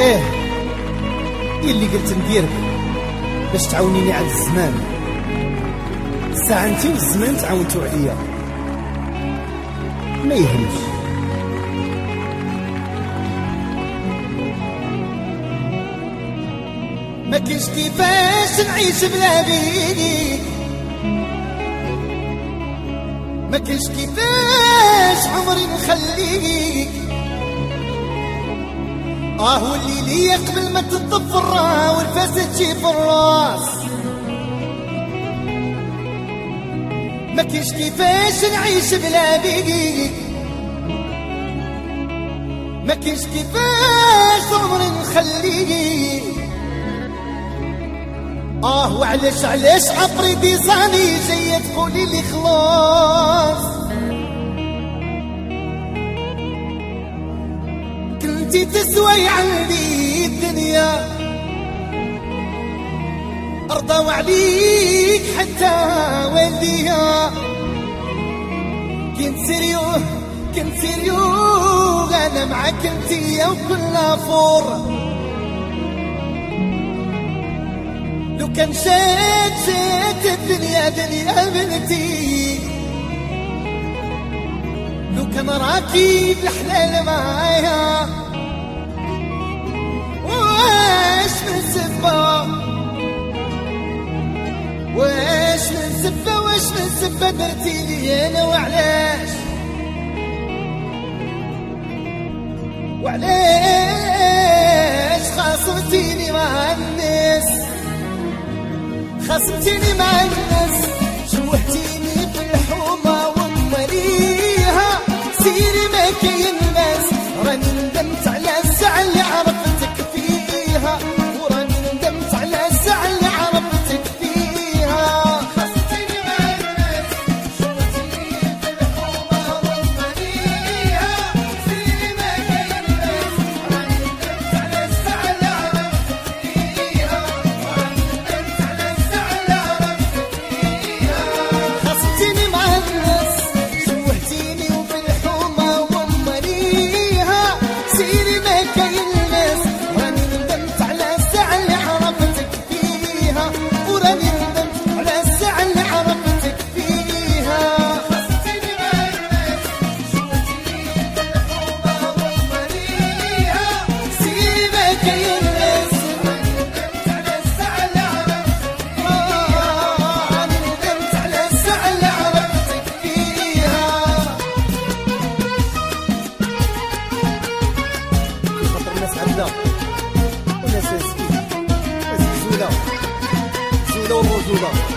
إيه. اللي قلت نديرك؟ باش تعاونيني على الزمان. الساعة أنت والزمان تعاونتو عليا. ما يهمش. ما كاينش كيفاش نعيش بلا بيك ما كاينش كيفاش عمري نخليك. آه واللي ليا قبل ما تطفر والفاس تجي في الراس. ما كاينش كيفاش نعيش بلا بيك ما كاينش كيفاش عمري نخليك آه وعلاش علاش عبري ديزاني جاية تقولي لي خلاص. كنتي تسوي عندي الدنيا. أرضى عليك حتى والديها كنت سيريو كنت سيريو أنا معاك انتيا وكل فور لو كان شات شات الدنيا دنيا بنتي. لو كان راكي بالحلال معايا. واش من سبة واش من سبة واش من سبة درتي لي أنا وعلاش وعلاش خاصمتيني مع الناس خصمتيني مع الناس 수박